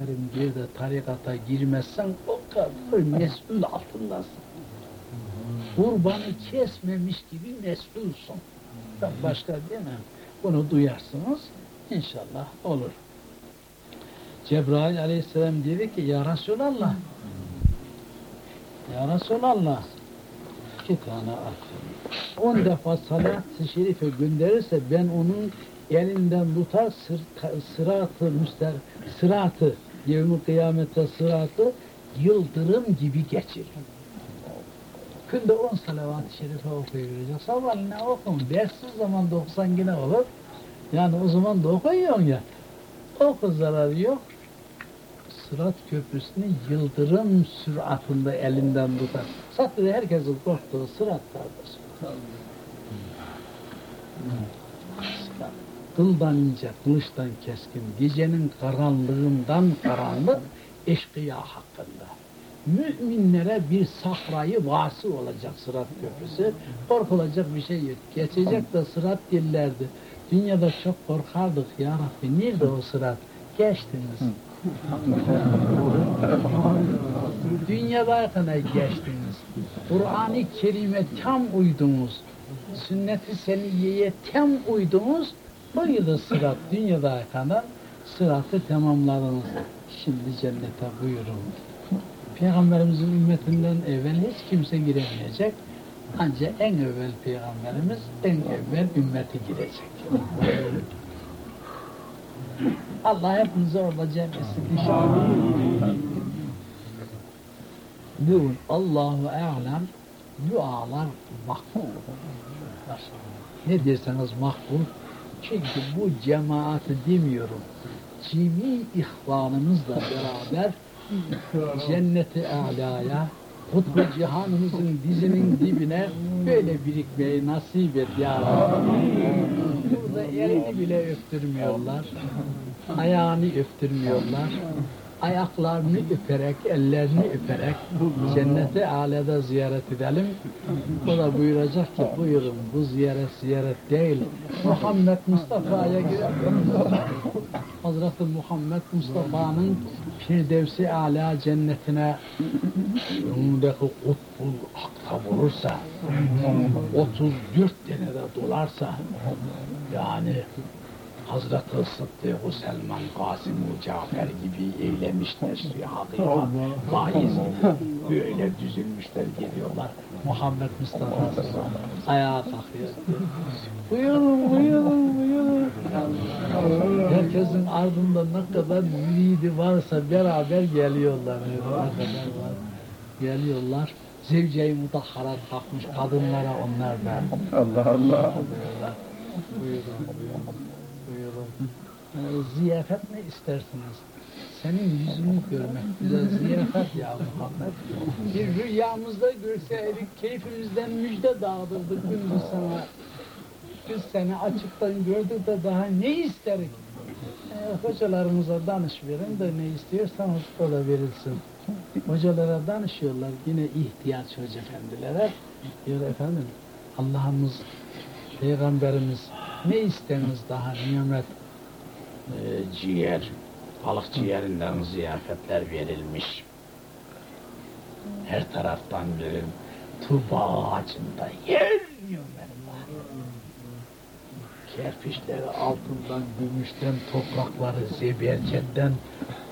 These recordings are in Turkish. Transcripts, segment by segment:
bir de tarikata girmezsen o kadar mesul altındasın. Kurbanı kesmemiş gibi mesulsun. Ben başka demem. Bunu duyarsınız. İnşallah olur. Cebrail aleyhisselam dedi ki ya Resulallah ya Resulallah iki tane at. On defa salat-ı şerife gönderirse ben onun elinden tutar sır, sıratı müster sıratı yevmi kıyamete sıratı yıldırım gibi geçiririm. Günde on salavat-ı şerife okuyacak. Sabahleyin okun. Dersiz zaman 90 yine olur. Yani o zaman da okuyorsun ya. Oku zararı yok. Sırat köprüsünü yıldırım süratinde elinden tutar. Zaten herkesin korktuğu sırat kardeşim. Sırat. Kıldan ince, kılıçtan keskin, gecenin karanlığından karanlık eşkıya hakkında. Müminlere bir sahrayı vası olacak sırat köprüsü. Korkulacak bir şey yok. Geçecek de sırat dillerdi. Dünyada çok korkardık ya Rabbi. Nerede o sırat? Geçtiniz. Dünyadayken geçtiniz. Kur'an-ı Kerim'e tam uydunuz. Sünnet-i seniyeye tam uydunuz. Buyurdu sırat. Dünyadayken sıratı tamamladınız. Şimdi cennete buyurun. Peygamberimizin ümmetinden evvel hiç kimse giremeyecek. Ancak en evvel peygamberimiz en evvel ümmeti girecek. Allah hepinize orada cem etsin Allahu alem dualar makbul. Ne derseniz makbul. Çünkü bu cemaati demiyorum. Cimi ihvanımızla beraber cenneti alaya kutbu cihanımızın dizinin dibine böyle birikmeyi nasip et ya. Burada elini bile öptürmüyorlar. Ayağını öptürmüyorlar. Ayaklarını öperek, ellerini öperek cenneti alada ziyaret edelim. O da buyuracak ki buyurun bu ziyaret ziyaret değil. Muhammed Mustafa'ya girelim. Hazreti Muhammed Mustafa'nın Firdevsi Ala cennetine önündeki kutbul akta vurursa 34 denede dolarsa yani Hazreti Sıddık-ı Selman, Kasım-ı Cafer gibi eylemişler şihadıya, vaiz böyle düzülmüşler geliyorlar. Muhammed Mustafa ayağa kalkıyor. Buyurun, buyurun, buyurun. Herkesin ardında ne kadar müridi varsa beraber geliyorlar. Ne kadar var. Geliyorlar. Zevce-i mutahhara takmış kadınlara onlar da. Allah Allah. Buyurun, buyurun, buyurun. Ee, ziyafet ne istersiniz? Senin yüzünü görmek bize ziyafet ya Muhammed. Bir rüyamızda görseydik keyfimizden müjde dağıtırdık gündüz sana. Biz seni açıktan gördük de daha ne isterik? Ee, hocalarımıza danış verin de ne istiyorsanız o da verilsin. Hocalara danışıyorlar yine ihtiyaç hoca efendilere. Diyor efendim Allah'ımız Peygamberimiz ne isteniz daha nimet Ee, ciğer, balık ciğerinden ziyafetler verilmiş. Her taraftan bir tuba ağacında yer nimetler. kerpiçleri altından, gümüşten, toprakları zebercetten,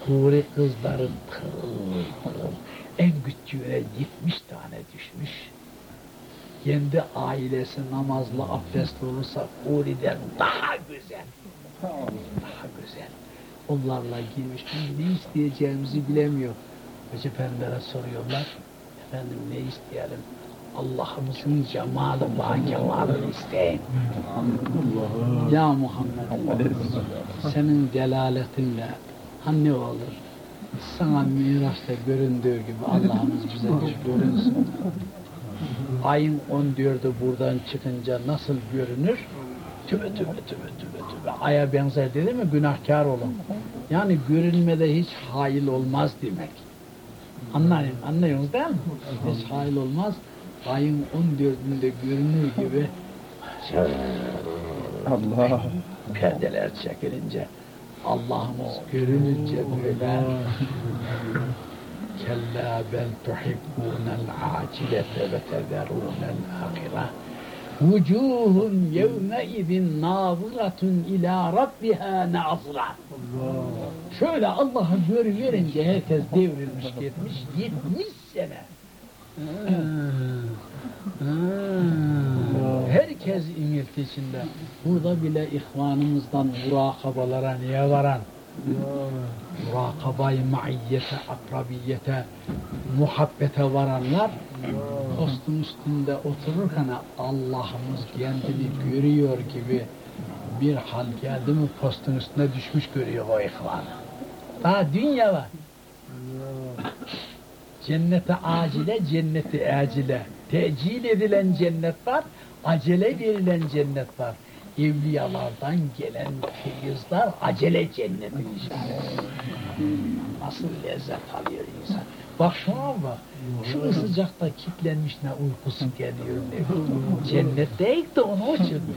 huri kızları pırıl pırıl. En küçüğüne 70 tane düşmüş. Kendi ailesi namazlı abdestli olursa huriden daha güzel. Daha güzel. Onlarla girmiş. Ne isteyeceğimizi bilemiyor. Hoca efendilere soruyorlar. Efendim ne isteyelim? Allah'ımızın cemalı, ba kemalını isteyin. Ya Muhammed, senin delaletinle ha ne olur? Sana Miraç'ta göründüğü gibi Allah'ımız bize görünsün. Ayın 14'ü buradan çıkınca nasıl görünür? Tübe tübe tübe tübe tübe. Aya benzer dedi mi günahkar olun. Yani görünmede hiç hail olmaz demek. Anlayın, anlıyorsunuz değil mi? Hiç hail olmaz. Ayın 14'ünde görünür gibi Allah. perdeler çekilince Allah'ımız görününce böyle kella bel tuhibbunel acilete ve tezerunel ahire vucuhun yevme izin nazıratun ila şöyle Allah'ı görüverince herkes devrilmiş gitmiş 70 sene Herkes inilti içinde. Burada bile ihvanımızdan murakabalara niye varan? Murakabayı maiyete, akrabiyete, muhabbete varanlar postun üstünde otururken Allah'ımız kendini görüyor gibi bir hal geldi mi postun üstüne düşmüş görüyor o ihvanı. Daha dünya var. Cennete acile, cenneti acile. Tecil edilen cennet var, acele verilen cennet var. Evliyalardan gelen feyizler acele cennetin işareti. Nasıl lezzet alıyor insan. Bak şuna bak. Şu sıcakta kitlenmiş ne uykusu geliyor ne. Cennetteyiz de onu uçurmuş.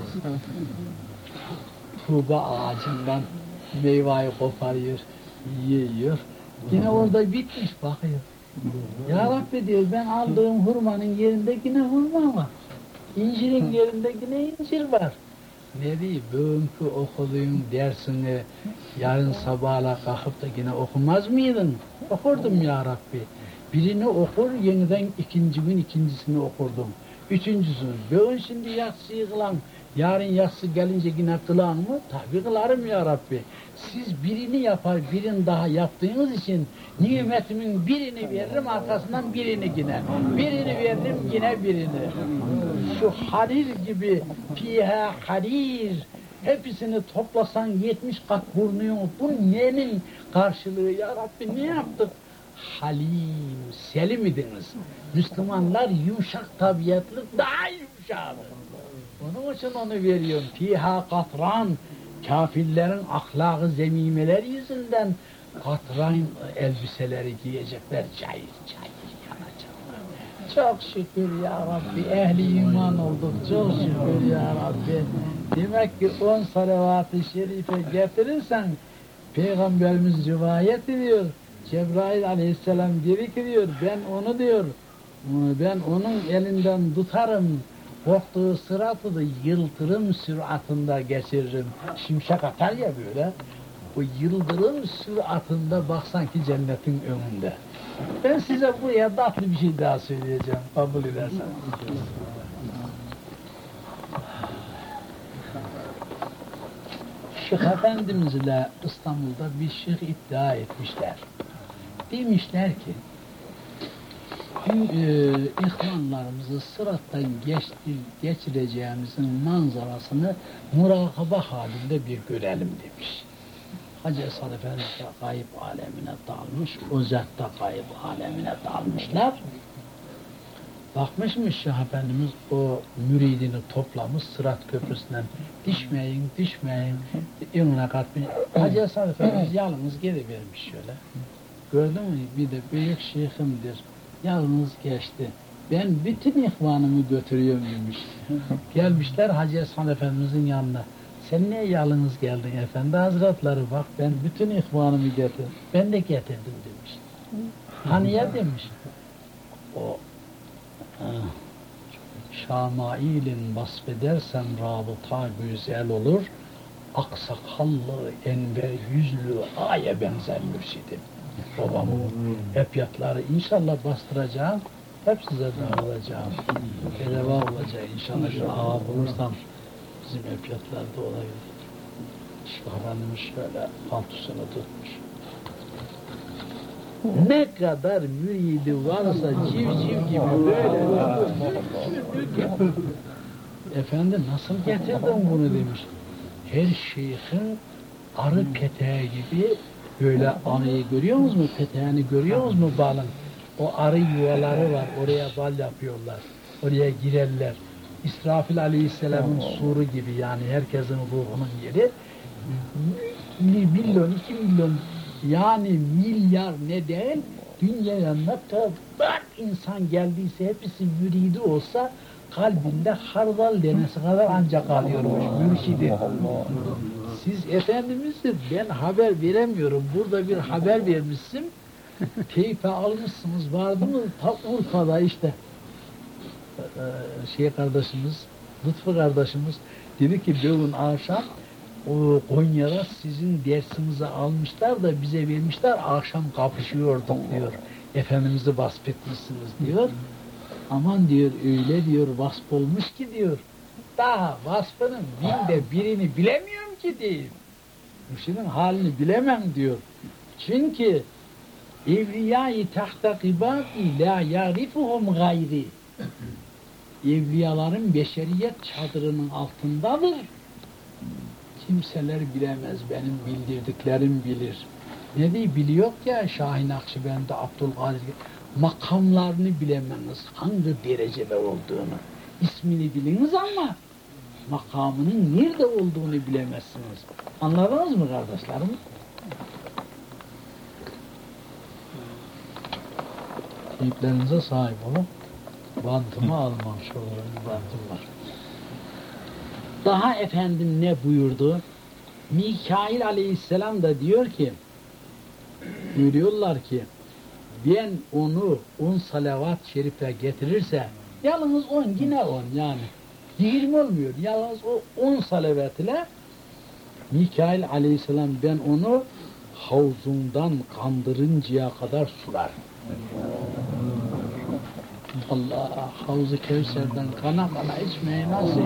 Tuğba ağacından meyveyi koparıyor, yiyor. Yine orada bitmiş bakıyor. Ya Rabbi diyor ben aldığım hurmanın yerinde yine hurma var. İncirin yerinde yine incir var. Ne diyeyim bugünkü okuduğun dersini yarın sabahla kalkıp da yine okumaz mıydın? Okurdum ya Rabbi. Birini okur yeniden ikinci gün ikincisini okurdum. Üçüncüsünü. Bugün şimdi yatsıyı kılan Yarın yatsı gelince yine kılan mı? Tabi kılarım ya Rabbi. Siz birini yapar, birini daha yaptığınız için nimetimin birini veririm, arkasından birini yine. Birini veririm, yine birini. Şu harir gibi fiha harir hepsini toplasan yetmiş kat burnuyor. Bu nenin karşılığı ya Rabbi ne yaptık? Halim, selim idiniz. Müslümanlar yumuşak tabiatlı, daha yumuşağı. Onun için onu veriyorum. Fiha katran, kafirlerin ahlakı zemimeler yüzünden katran elbiseleri giyecekler. Cayır yanacaklar. Çok şükür ya Rabbi. Ehli iman olduk. Çok şükür ya Rabbi. Demek ki on salavat-ı şerife getirirsen Peygamberimiz rivayet ediyor. Cebrail aleyhisselam ki diyor ben onu diyor ben onun elinden tutarım korktuğu sıratı da yıldırım süratında geçiririm. Şimşek atar ya böyle. O yıldırım süratında baksan ki cennetin önünde. Ben size buraya tatlı bir şey daha söyleyeceğim. Kabul edersen. Şeyh Efendimizle İstanbul'da bir şeyh iddia etmişler. Demişler ki e, ihvanlarımızı sırattan geçti, geçireceğimizin manzarasını murakaba halinde bir görelim demiş. Hacı Esad Efendi de kayıp alemine dalmış, o zat da kayıp alemine dalmışlar. Bakmışmış Şeyh Efendimiz o müridini toplamış Sırat Köprüsü'nden düşmeyin, düşmeyin, önüne katmayın. Hacı Esad Efendimiz yalnız geri vermiş şöyle. Gördün mü? Bir de büyük şeyhimdir yalnız geçti. Ben bütün ihvanımı götürüyorum demiş. Gelmişler Hacı Esman Efendimizin yanına. Sen niye yalnız geldin efendi hazretleri bak ben bütün ihvanımı getirdim. Ben de getirdim demiş. Hani ya demiş. O Şamailin vasfedersem rabıta güzel olur. Aksakallı, enver yüzlü, aya benzer mürşidim babamın epyatları inşallah bastıracağım. Hep size dağılacağım. Bedava olacak inşallah. Şu ağa bulursam bizim epyatlarda olabilir. Şu Efendimiz şöyle paltusunu tutmuş. Ne kadar müridi varsa civciv gibi böyle Efendi nasıl getirdin bunu demiş. Her şeyhin arı peteği gibi Böyle arıyı görüyor musunuz mu? Peteğini görüyor musunuz mu balın? O arı yuvaları var. Oraya bal yapıyorlar. Oraya girerler. İsrafil Aleyhisselam'ın suru gibi yani herkesin ruhunun yeri. Milyon, iki milyon yani milyar ne değil dünyaya ne kadar insan geldiyse hepsi müridi olsa kalbinde hardal denesi kadar ancak kalıyormuş mürşidi. Siz Efendimiz'dir ben haber veremiyorum. Burada bir haber vermişsin. Teyfe almışsınız vardınız ta Urfa'da işte Ee, şey kardeşimiz Lütfü kardeşimiz dedi ki bugün akşam o Konya'da sizin dersinizi almışlar da bize vermişler akşam kapışıyorduk diyor. Efendimiz'i vasf etmişsiniz diyor. Aman diyor öyle diyor vasf olmuş ki diyor. Daha vasfının binde birini bilemiyorum ki diyeyim. Müşinin halini bilemem diyor. Çünkü evliyayı tahta kibati la yarifuhum gayri. Evliyaların beşeriyet çadırının altındadır. Kimseler bilemez, benim bildirdiklerim bilir. Ne diye biliyor ya Şahin Akşibendi, Abdülkadir makamlarını bilemeniz, hangi derecede olduğunu. ismini biliniz ama makamının nerede olduğunu bilemezsiniz. Anladınız mı kardeşlerim? Keyiflerinize sahip olun. Bantımı almam bir bantım var. Daha efendim ne buyurdu? Mikail aleyhisselam da diyor ki buyuruyorlar ki ben onu on salavat şerife getirirse yalnız on yine on yani yirmi olmuyor. Yalnız o on salavat ile Mikail aleyhisselam ben onu havzundan kandırıncaya kadar sular. Allah Havzu Kevser'den kana kana içmeyi nasip.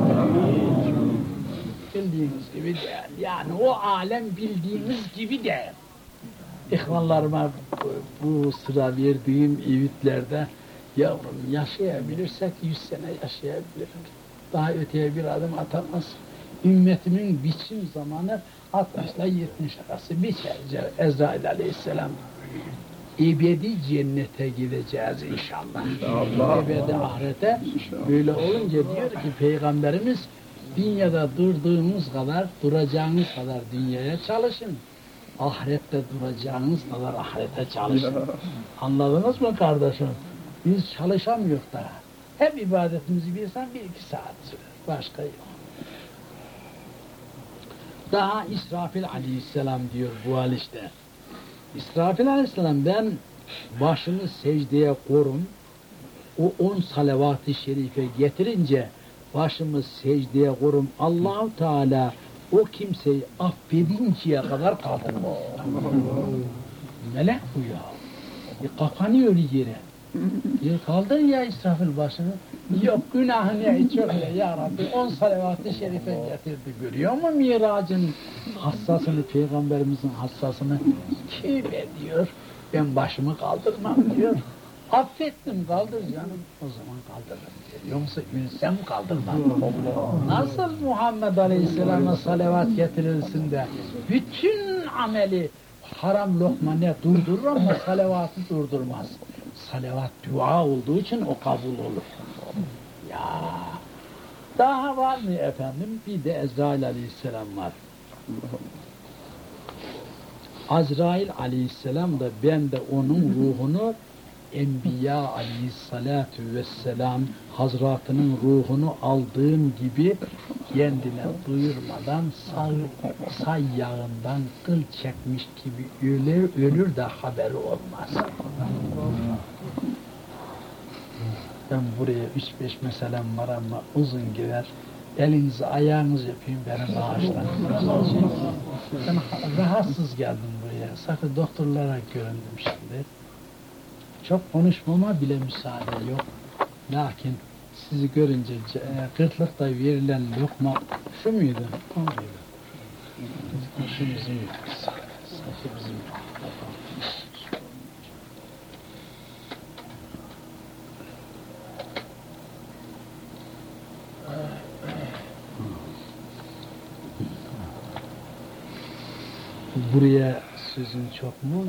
Bildiğiniz gibi değil. Yani o alem bildiğiniz gibi değil. İhvanlarıma bu, sıra verdiğim öğütlerde yavrum yaşayabilirsek yüz sene yaşayabilirim. Daha öteye bir adım atamaz. Ümmetimin biçim zamanı 60 ile 70 arası biçer. Ezrail aleyhisselam ebedi cennete gideceğiz inşallah. İnşallah. Ebedi ahirete. Böyle olunca diyor ki Peygamberimiz dünyada durduğunuz kadar, duracağınız kadar dünyaya çalışın. Ahirette duracağınız kadar ahirete çalışın. Anladınız mı kardeşim? Biz çalışamıyoruz daha. Hep ibadetimizi bilsen bir iki saat sürer. Başka yok. Daha İsrafil aleyhisselam diyor bu haliste. İsrafil aleyhisselam ben başını secdeye korum. O on salavat-ı şerife getirince başımı secdeye korum. Allahu Teala o kimseyi affedinceye kadar kaldırmaz. Melek bu ya. E, kapanıyor yere. Ya kaldır ya İsrafil başını. Yok günahı ne çok ya, ya Rabbi. On salavat-ı şerife getirdi. Görüyor mu miracın hassasını, peygamberimizin hassasını? Kim ediyor? Ben başımı kaldırmam diyor. Affettim kaldır canım. O zaman kaldırırım diyor. Yoksa ülsem kaldırmam. Nasıl Muhammed Aleyhisselam'a salavat getirirsin de bütün ameli haram lokma ne durdurur ama salavatı durdurmaz. Salavat dua olduğu için o kabul olur. Ya daha var mı efendim? Bir de Ezrail Aleyhisselam var. Azrail Aleyhisselam da ben de onun ruhunu Enbiya Aleyhissalatu Vesselam Hazratının ruhunu aldığım gibi kendine duyurmadan sağ, say yağından kıl çekmiş gibi ölür, ölür de haberi olmaz. Ben buraya üç beş meselem var ama uzun gider. Elinizi ayağınızı öpeyim beni bağışlayın. Ben rahatsız geldim buraya. Sakın doktorlara göründüm şimdi. Çok konuşmama bile müsaade yok. Lakin sizi görünce e, kırklıkta verilen lokma şu muydu? O muydu? Şu bizim Buraya sözün çok mu?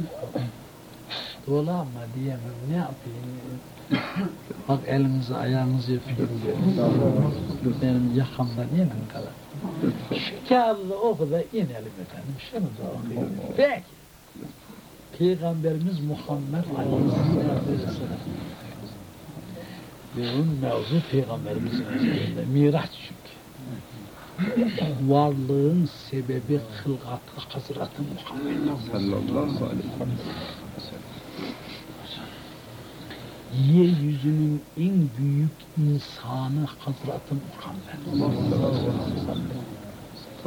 Dolu ama diyemem. Ne yapayım? Bak elinizi ayağınızı öpeyim diyor. Benim yakamda niye mi kalır? Şu oku da inelim efendim. Şunu da okuyalım. Peki. Peygamberimiz Muhammed Aleyhisselatü Vesselam. Bunun mevzu Peygamberimizin üzerinde. Miraç çünkü. Varlığın sebebi hılgatı Hazreti Muhammed. Sallallahu aleyhi ve sellem. Yeryüzünün en büyük insanı Hazreti Muhammed.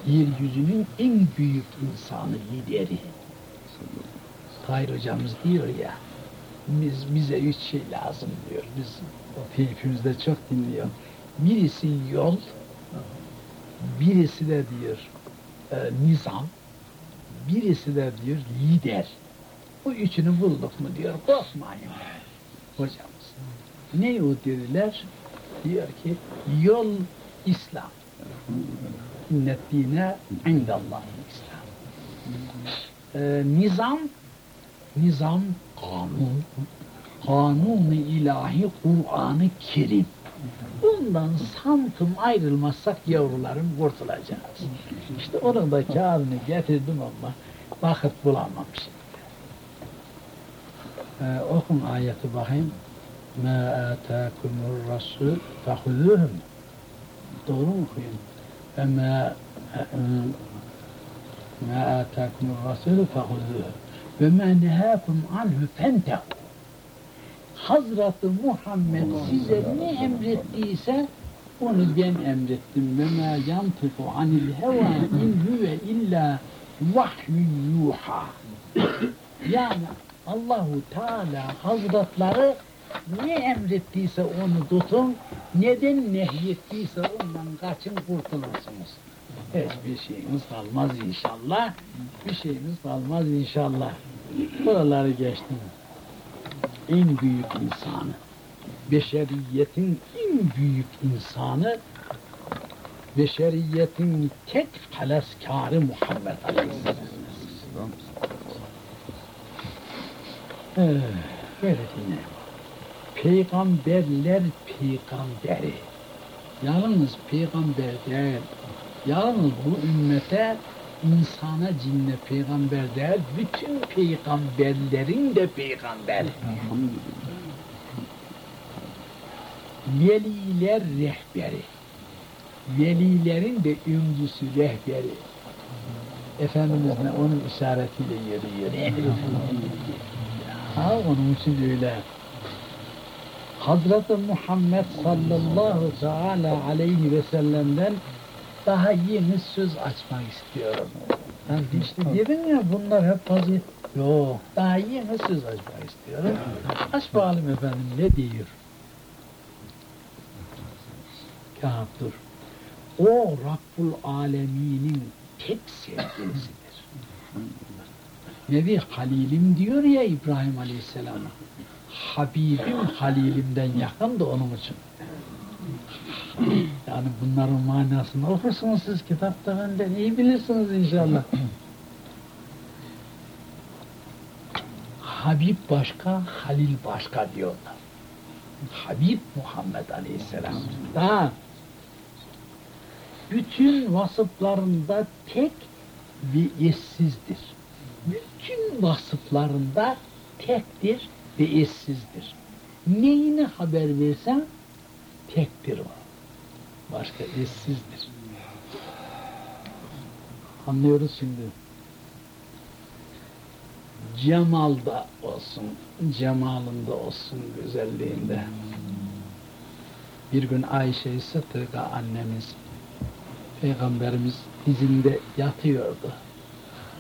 Yeryüzünün en büyük insanı, lideri. Tahir hocamız diyor ya, biz, bize üç şey lazım diyor. Biz keyfimizde çok dinliyor. Birisi yol, birisi de diyor e, nizam, birisi de diyor lider. Bu üçünü bulduk mu diyor, korkmayın hocamız. Ne o dediler? Diyor ki yol İslam. İnnet dine indallahi İslam. Ee, nizam, nizam kanun. Kanun-u ilahi Kur'an-ı Kerim. Bundan santim ayrılmazsak yavrularım kurtulacağız. İşte onun da kağıdını getirdim ama vakit bulamamışım. Okun ayeti bakayım. مَا آتَاكُمُ الرَّسُولُ فَخُذُوهُ Doğru mu? وَمَا مَا آتَاكُمُ الرَّسُولُ فَخُذُوهُ وَمَا نَهَاكُمْ عَنْهُ فَانْتَهُ Hazreti Muhammed size ne emrettiyse onu ben emrettim. Ve ma yantiku anil heva in huve illa vahyun yuha. Yani Allahu Teala Hazretleri ne emrettiyse onu tutun, neden nehyettiyse ondan kaçın kurtulursunuz. Hiçbir şeyimiz kalmaz inşallah. Bir şeyimiz kalmaz inşallah. Buraları geçtim. En büyük insanı, beşeriyetin en büyük insanı, beşeriyetin tek haleskarı Muhammed Aleyhisselam. Ee, böyle dinle. Peygamberler peygamberi. Yalnız peygamber değil. Yalnız bu ümmete insana cinne peygamber değil, bütün peygamberlerin de peygamberi. Veliler rehberi. Velilerin de öncüsü rehberi. Efendimiz ne onun işaretiyle yürüyor. Ha onun için öyle. Hazreti Muhammed sallallahu teala aleyhi ve sellem'den daha yeni söz açmak istiyorum. Ben işte dedim ya bunlar hep fazla. Yok, daha yeni söz açmak istiyorum. Aç bakalım efendim ne diyor? Kâhap dur. O Rabbul Alemin'in tek sevgilisidir. Nebi Halilim diyor ya İbrahim Aleyhisselam'a. Habibim Halilim'den yakın da onun için. Yani bunların manasını okursunuz siz kitapta benden iyi bilirsiniz inşallah. Habib başka, Halil başka diyorlar. Habib Muhammed Aleyhisselam. Daha bütün vasıflarında tek ve eşsizdir. Bütün vasıflarında tektir ve eşsizdir. Neyine haber versen tektir o. Başka eşsizdir. Anlıyoruz şimdi. Cemalda olsun, cemalında olsun, güzelliğinde. Bir gün Ayşe-i Sıddık'a annemiz, Peygamberimiz dizinde yatıyordu.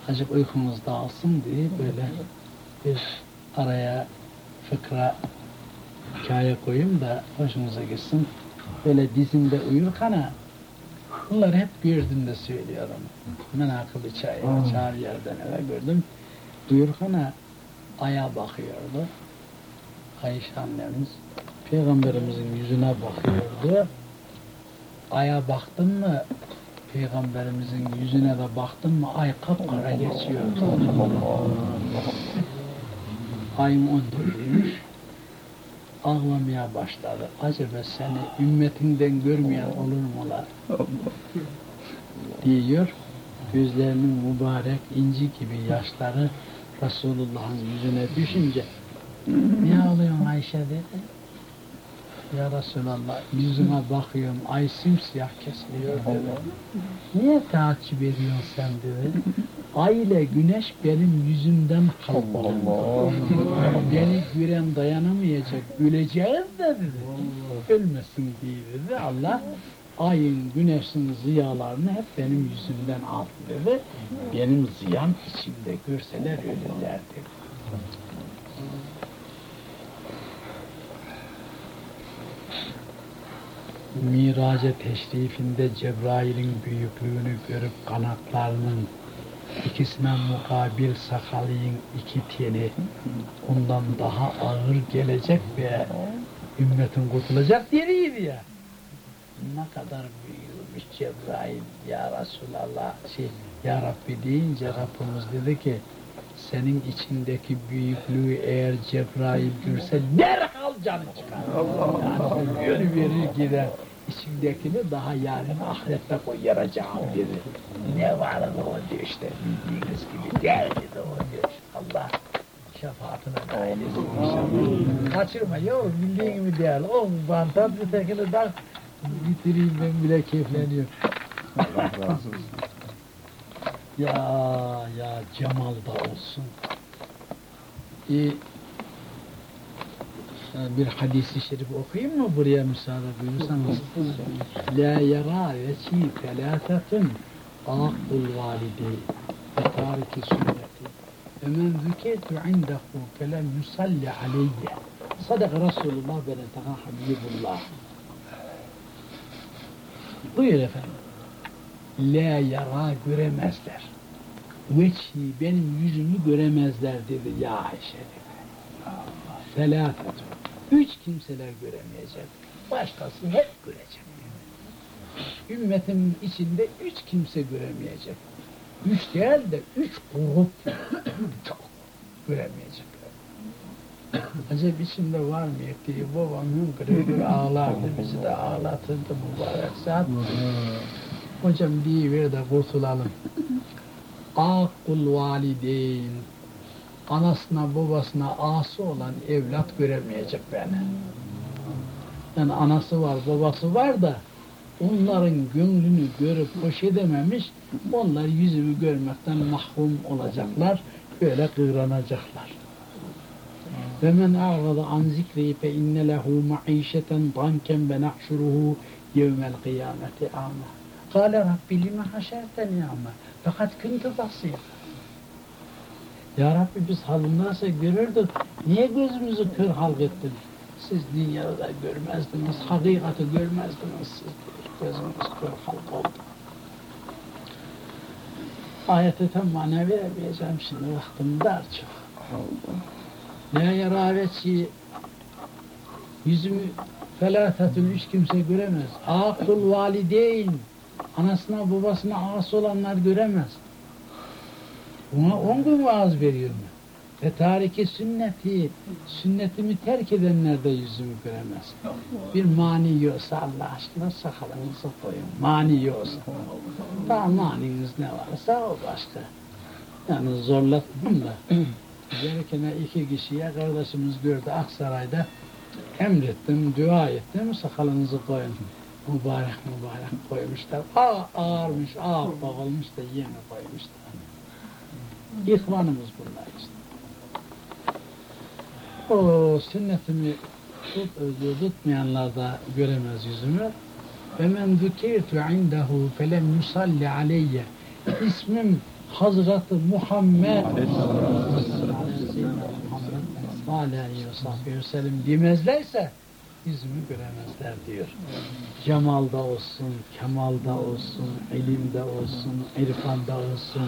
Azıcık uykumuz dağılsın diye böyle bir araya fıkra hikaye koyayım da hoşumuza gitsin. Böyle dizimde uyurken bunları hep gördüm söylüyorum. Menakıb-ı çay, çağır yerden eve gördüm. Uyurken aya bakıyordu. Ayşe annemiz Peygamberimizin yüzüne bakıyordu. Aya baktın mı Peygamberimizin yüzüne de baktın mı ay kapkara geçiyordu. Ayım on değilmiş. Ağlamaya başladı. Acaba seni ümmetinden görmeyen olur mu la? Diyor. Gözlerinin mübarek inci gibi yaşları Resulullah'ın yüzüne düşünce ne ağlıyorsun Ayşe dedi. Ya Resulallah yüzüme bakıyorum ay simsiyah kesiliyor dedi. Niye takip ediyorsun sen dedi. Ay ile güneş benim yüzümden kalkıyor. Beni gören dayanamayacak. Öleceğiz de dedi. Ölmesin diye dedi. Allah ayın güneşin ziyalarını hep benim yüzümden aldı dedi. Benim ziyam içimde görseler ölürler Miraca teşrifinde Cebrail'in büyüklüğünü görüp kanatlarının ikisine mukabil sakalıyın iki teli ondan daha ağır gelecek ve ümmetin kurtulacak deriydi ya. Ne kadar büyümüş Cebrail ya Resulallah şey ya Rabbi deyince Rabbimiz dedi ki senin içindeki büyüklüğü eğer Cebrail görse derhal canı çıkar. Yani yürü verir gider. İçimdekini daha yarın ahirette koyaracağım dedi. Ne var o diyor işte bildiğiniz gibi değil dedi o diyor. Allah şefaatine nail etsin. Kaçırma yok bildiğin gibi değil. O bantat bir tekini de bitireyim ben bile keyifleniyorum. Allah razı olsun. Ya ya Cemal da olsun. Ee, bir hadisi şerif okuyayım mı buraya müsaade buyursanız? La yara veci felâfetun âkul validi ve tariki sünneti ve men züketu indehu felem yusalli aleyye sadaka Resulullah ve netaka Habibullah buyur efendim la yara göremezler. Veçhi benim yüzümü göremezler dedi ya Ayşe dedi. Üç kimseler göremeyecek. Başkası hep görecek. Ümmetin içinde üç kimse göremeyecek. Üç değil de üç grup çok göremeyecekler. Acaba içinde var mı diye babam hüngür hüngür ağlardı, bizi de ağlatırdı mübarek saat. Hocam ver de kurtulalım. Akul valideyn. Anasına babasına ası olan evlat göremeyecek beni. Yani anası var babası var da onların gönlünü görüp hoş edememiş, onlar yüzümü görmekten mahrum olacaklar, böyle kıvranacaklar. Ve men a'rada an zikri fe inne lehu ma'işeten danken ve nahşuruhu yevmel kıyameti ama. Kâle Rabbi lime haşerteni ama. Fakat kuntu basir. Ya Rabbi biz nasıl görürdük? Niye gözümüzü kör halk ettin? Siz dünyada görmezdiniz, hakikati görmezdiniz. Siz gözümüz kör halk oldu. Ayete tam mana veremeyeceğim şimdi vaktim dar çok. Ne yaravetçi yüzümü felâfetün üç kimse göremez. Akıl valideyn anasına babasına as olanlar göremez. Ona on gün vaaz veriyorum. Ve tariki sünneti, sünnetimi terk edenler de yüzümü göremez. Bir mani yoksa Allah aşkına sakalınızı koyun. Mani yoksa. Daha maniniz ne varsa o başka. Yani zorlatmam da. Gerekene iki kişiye kardeşimiz gördü Aksaray'da. Emrettim, dua ettim, sakalınızı koyun. Mübarek mübarek koymuşlar. Aa, ağarmış, ağır boğulmuş da yeni koymuşlar. İhvanımız bunlar işte. O sünnetimi tut, tutmayanlar da göremez yüzümü. Ve men zükirtu indehu felem yusalli aleyye. İsmim Hazreti Muhammed aleyhi ve sahbihi ve sellem demezlerse yüzümü göremezler diyor. Cemalda olsun, kemalda olsun, ilimde olsun, irfanda olsun,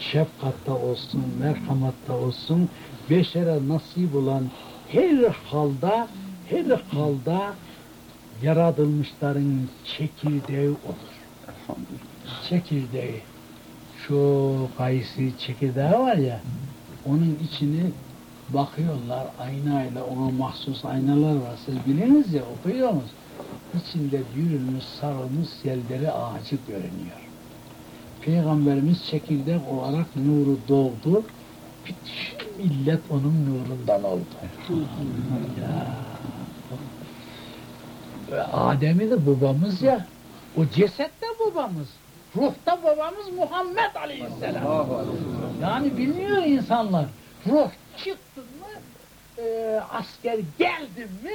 şefkatta olsun, merhamatta olsun, beşere nasip olan her halda, her halda yaratılmışların çekirdeği olur. Çekirdeği. Şu kayısı çekirdeği var ya, onun içini bakıyorlar aynayla, ona mahsus aynalar var. Siz biliniz ya, okuyorsunuz. İçinde bürünmüş, sarılmış selderi ağacı görünüyor. Peygamberimiz çekirdek olarak nuru doğdu. Bütün millet onun nurundan oldu. Adem'i de babamız ya. O ceset de babamız. Ruhta babamız Muhammed Aleyhisselam. Yani bilmiyor insanlar. Ruh çıktı mı, e, asker geldi mi,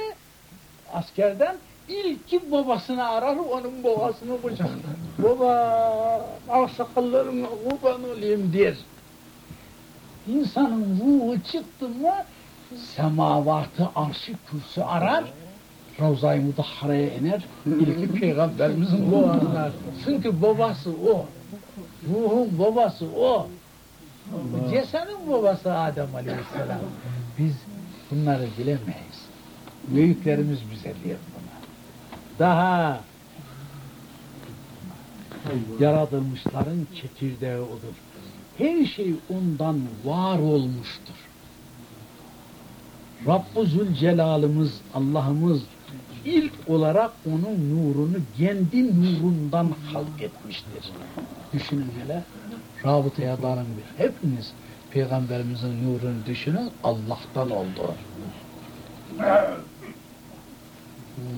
askerden ilki babasını arar, onun babasını kucaklar. Baba, al sakallarına kurban olayım der. İnsanın ruhu çıktı mı, semavatı, arşı, kürsü arar, Ravza-i Mudahhare'ye iner, ilki peygamberimizin babasını Çünkü babası o. Ruhun babası o. Cesenin babası Adem Aleyhisselam. Biz bunları bilemeyiz. Büyüklerimiz bize diyor bunu. Daha yaratılmışların çekirdeği odur. Her şey ondan var olmuştur. Rabbu Zülcelal'ımız, Allah'ımız ilk olarak onun nurunu kendi nurundan halk etmiştir. Düşünün hele, rabıtaya dalın bir. Hepiniz Peygamberimizin nurunu düşünün, Allah'tan oldu.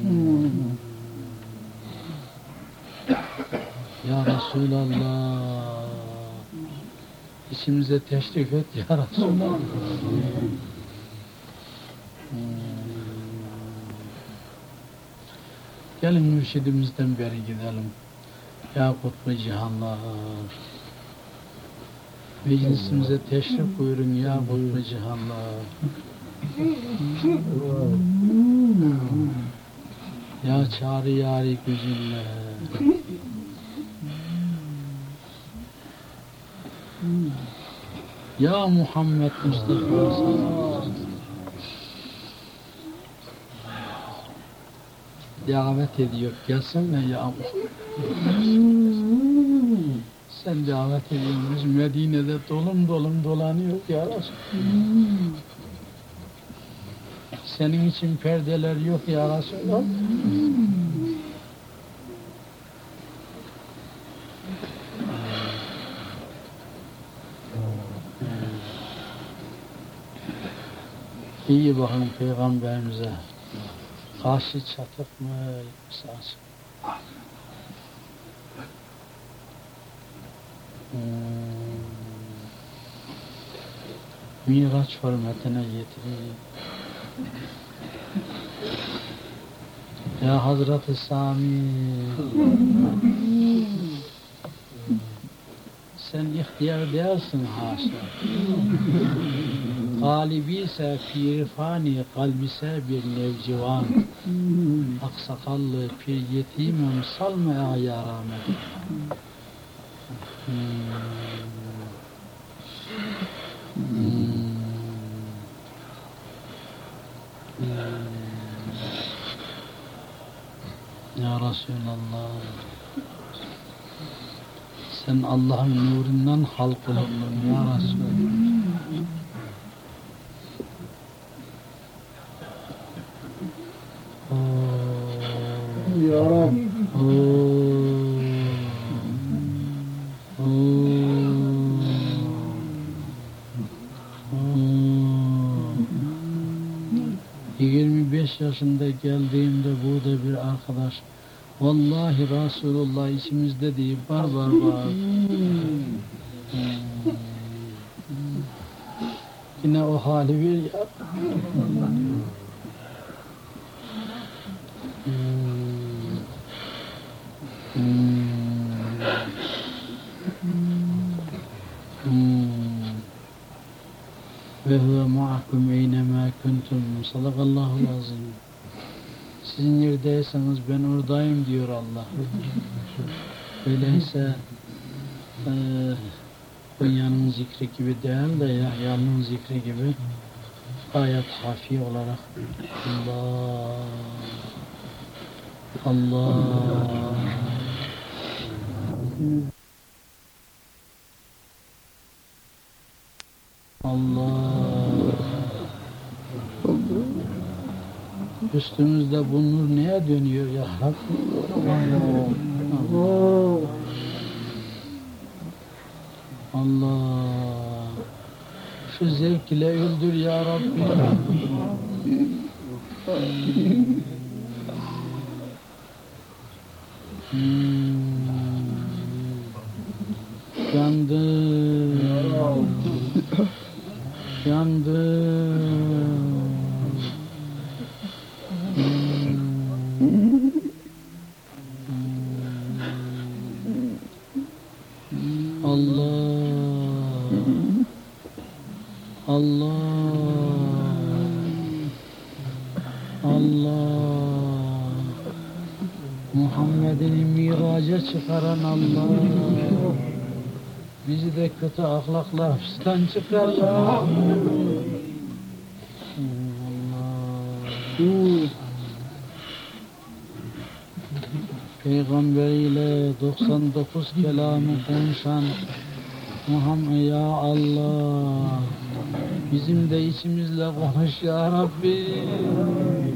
Hmm. Ya Resulallah, içimize teşrif et ya Resulallah. Hmm. Gelin mürşidimizden beri gidelim. Ya kutbu cihanlar. Meclisimize teşrif buyurun ya kutbu cihanlar. Ya çağrı yari güzüller. Ya Muhammed Mustafa davet ediyor. Gelsene ya Sen davet ediyorsun. Medine'de dolum dolum dolanıyor ya. Senin için perdeler yok ya Resulallah. İyi bakın peygamberimize. Karşı çatık mı? Sağ Hmm. Miraç hürmetine getireyim. Ya Hazreti Sami sen ihtiyar değilsin haşa. Galibi ise firfani kalbise bir nevcivan. Aksakallı pir yetimim salma ya rahmet. Ya Resulallah sen Allah'ın nurundan halk olundun ya Resulallah. Ya Rab. Oh. Oh. 25 yaşında geldiğimde arkadaş Vallahi Resulullah içimizde değil var var var. Yine o hali bir neredeyseniz ben oradayım diyor Allah. Öyleyse e, Konya'nın zikri gibi değil de Yahya'nın zikri gibi gayet hafi olarak Allah. Allah. Allah Üstümüzde bu nur neye dönüyor ya Rabbi? Allah şu zevk ile öldür ya Rabbi. Yandım. Kötü ahlakla hapisten çıkar. Allah. Peygamberiyle 99 kelamı konuşan Muhammed ya Allah bizim de içimizle konuş ya Rabbi.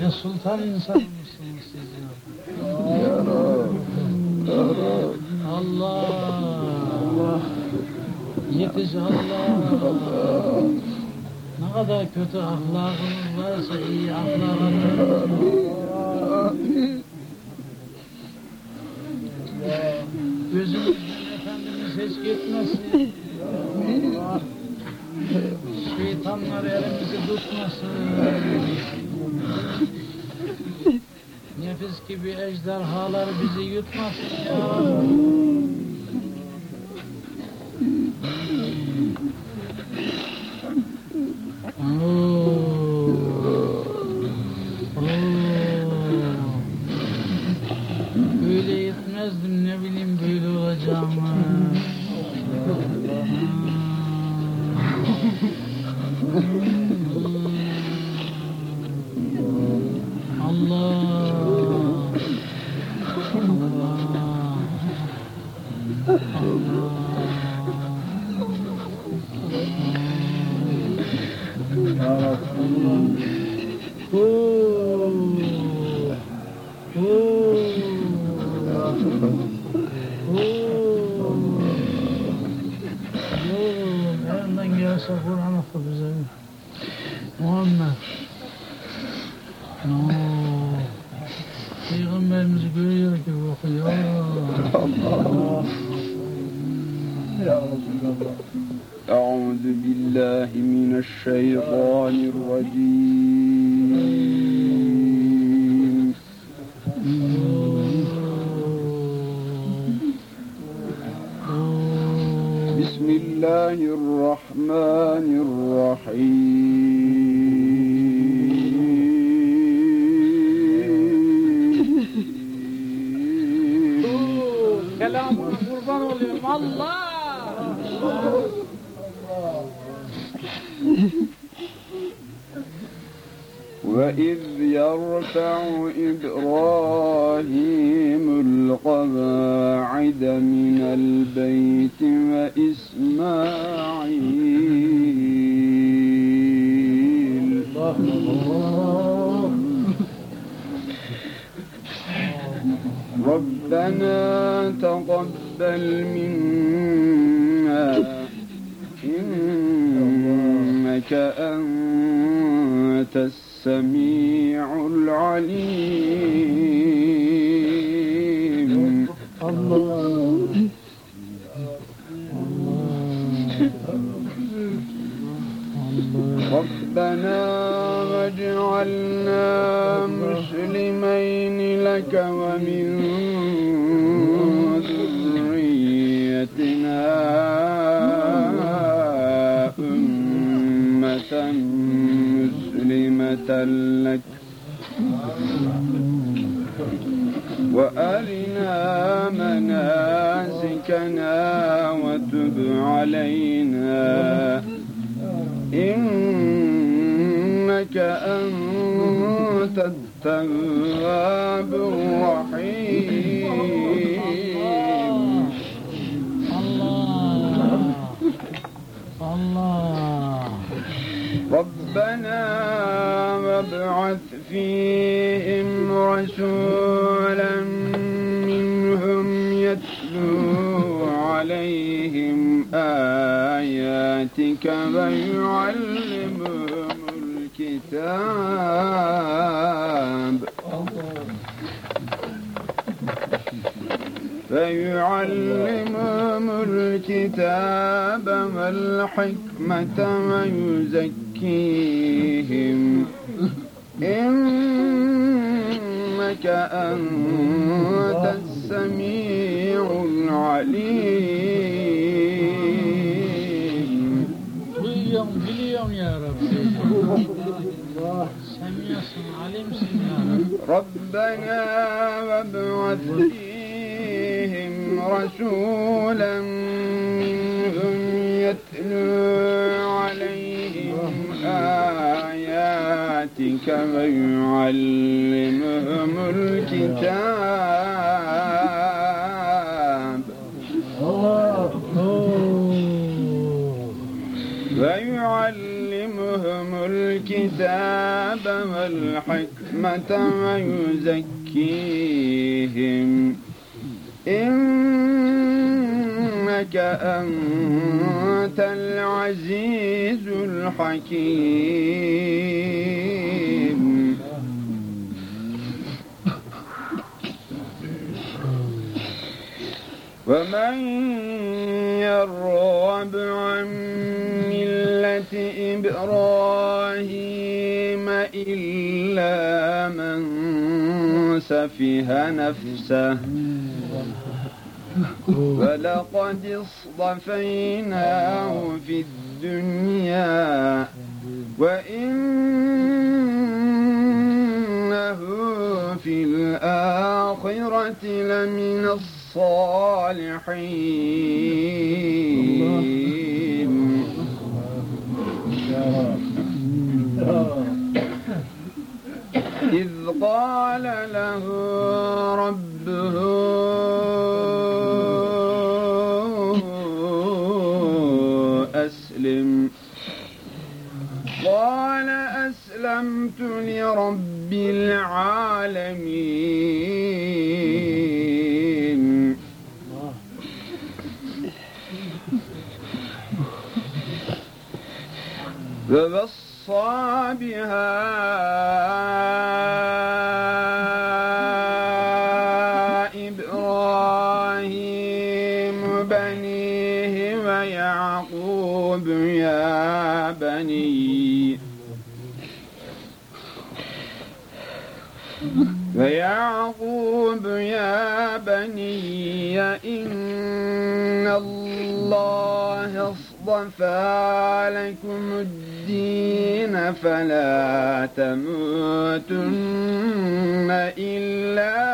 Ne sultan insan mısınız siz ya? Allah. Allah. Yetiş Allah. Ne kadar kötü ahlakınız varsa iyi ahlaka Gözümüzden Efendimiz hiç gitmesin. Şeytanlar elimizi tutmasın. Nefis gibi ejderhalar bizi yutmasın ya. ليس يكون علاقة مهمة Peygamberimiz görüyor ki bakıyor. يا Ya أعوذ بالله من الشيطان الرجيم الرحمن الرحيم olayım Allah. وإذ يرفع إبراهيم القواعد من البيت وإسماعيل ربنا تقبل منا إنك أنت السميع العليم Allah. والحكمة ويزكيهم إنك أنت السميع العليم Duyuyorum, biliyorum ya Rabbi. Semiyorsun, alimsin ya Rabbi. ربنا وابعث فيهم رسولا منهم يتلو عليهم آياتك ويعلمهم الكتاب. ويعلمهم الكتاب والحكمة ويزكيهم. إنك أنت العزيز الحكيم. ومن يرغب عن ملة إبراهيم إلا من سفه نفسه. ولقد اصطفيناه في الدنيا وإنه في الآخرة لمن الصالحين. إذ قال له ربه أسلمت لرب العالمين. ووصى بها ويعقوب يا بني إن الله اصطفى لكم الدين فلا تموتن إلا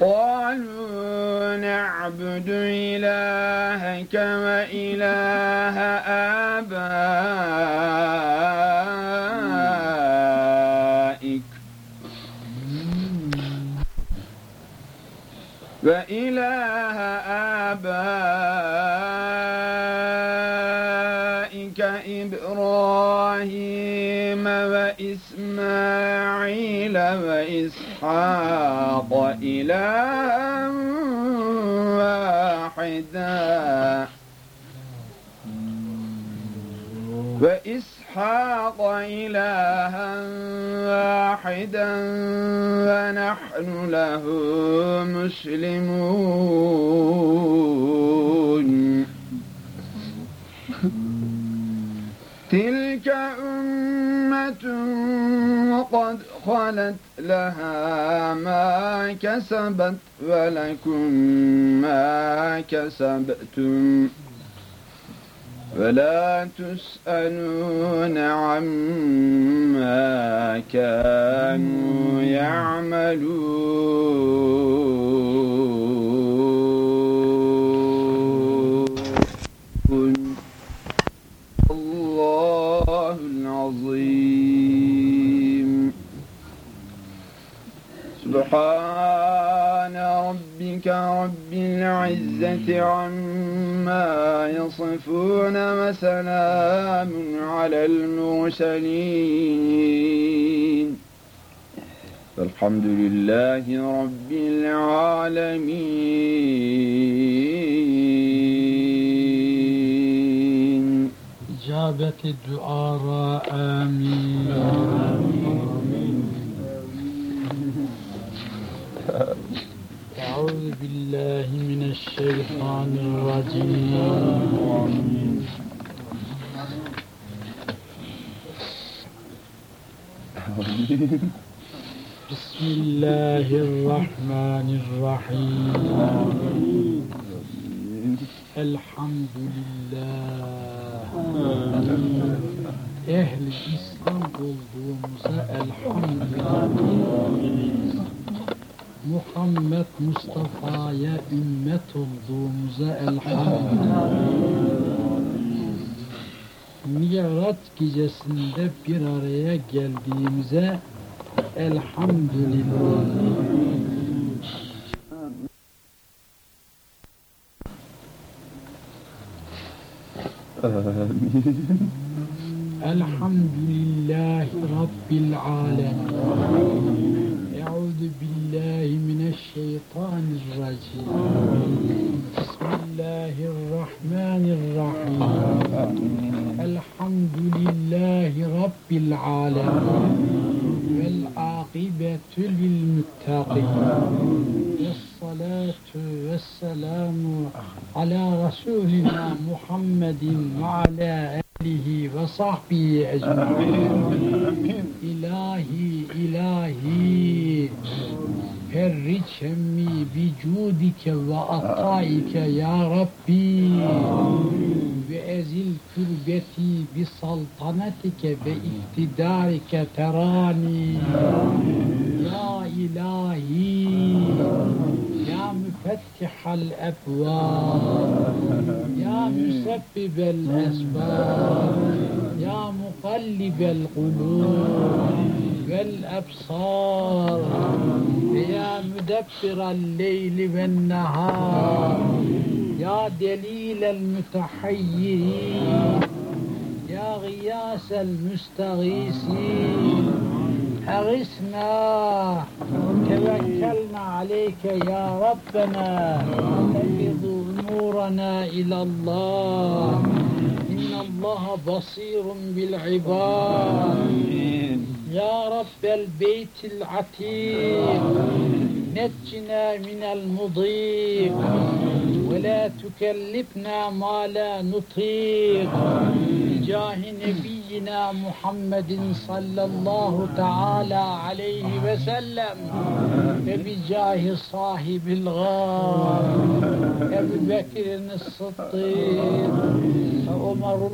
قالوا نعبد إلهك وإله آبائك. وإله آبائك إبراهيم وإسماعيل وإسحاق إلها واحدا. وإسحاق إلها واحدا ونحن له مسلمون. تلك أمة قد خلت لها ما كسبت ولكم ما كسبتم. ولا تسألون عما كانوا يعملون. الله العظيم. سبحان ربك رب العزة عما يصفون وسلام على المرسلين. الحمد لله رب العالمين. İcabeti duara amin. أعوذ بالله من الشيطان الرجيم بسم الله الرحمن الرحيم الحمد لله Ehli İslam olduğumuza elhamdülillah. Muhammed Mustafa'ya ümmet olduğumuza elhamdülillah. Miraç gecesinde bir araya geldiğimize elhamdülillah. Elhamdülillahi Rabbil alemin. Euzu billahi mineşşeytanirracim. Bismillahirrahmanirrahim. Elhamdülillahi Rabbil alemin. Vel akibetü lil muttaqin. Vessalatu vesselamu ala Resulina Muhammedin ve ala alihi ve sahbihi ecmaîn. İlahi, ilahi, bi cudike ve ataike ya Rabbi. Ve ezil kürbeti bi saltanatike ve iktidarike terani. Ya ilahi, مفتح الأبواب. يا مسبب الأسباب. يا مقلب القلوب والأبصار. يا مدبر الليل والنهار. يا دليل المتحيرين. يا غياس المستغيثين. أغثنا توكلنا عليك يا ربنا. تفض أمورنا إلى الله. إن الله بصير بالعباد. يا رب البيت العتيق نجنا من المضيق. ولا تكلفنا ما لا نطيق. بجاه نبينا محمد صلى الله تعالى عليه وسلم وبجاه صاحب الغار أبي بكر الصديق وعمر